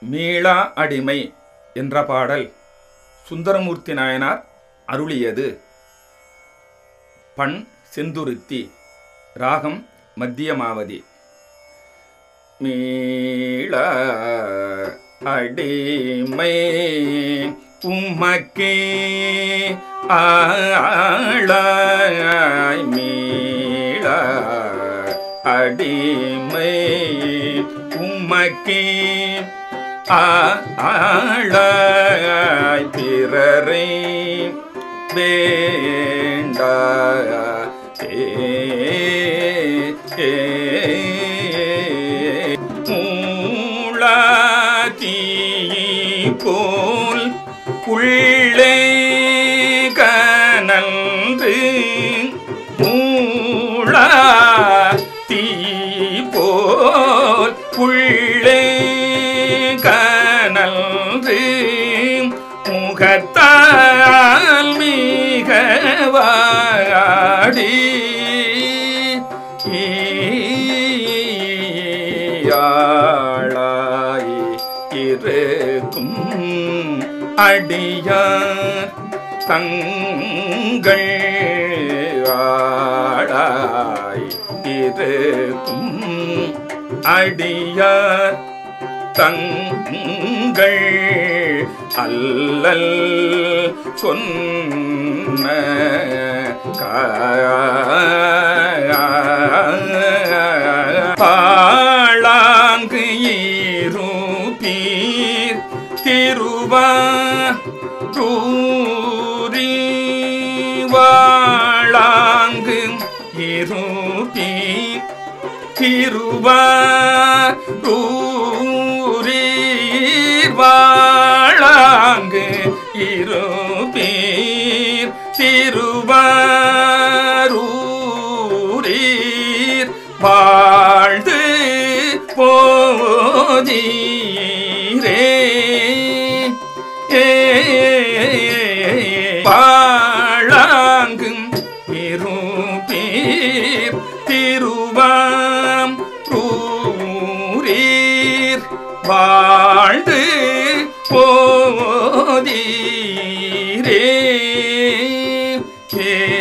மீளா அடிமை என்ற பாடல் சுந்தரமூர்த்தி நாயனார் அருளியது. பண் செந்துருத்தி ராகம் மத்தியமாவதி. மீள அடிமை உம்மக்கே ஆளாய் மீள அடிமை உம்மக்கே ஆழாய் பிறரை வேண்டா மூளாதி போல் உள்ளே கனந்து மூளா மிகவாடி யாழாய் இருக்கும் அடியார் தங்கள் ஆளாய் இருக்கும் அடியார் தங்கள் அல்லல் சொன்ன பாழாங்கு ஈரூபீர் திருவா வாழாங்கு இருப்பீர் திருவாரூரீர் வாழாங்கு இருப்பீர் திருவாரூரீர் வாழ்ந்து போதீரே வாழாங்கும் இருப்பீர் வாழ்ந்து போதீரே. கே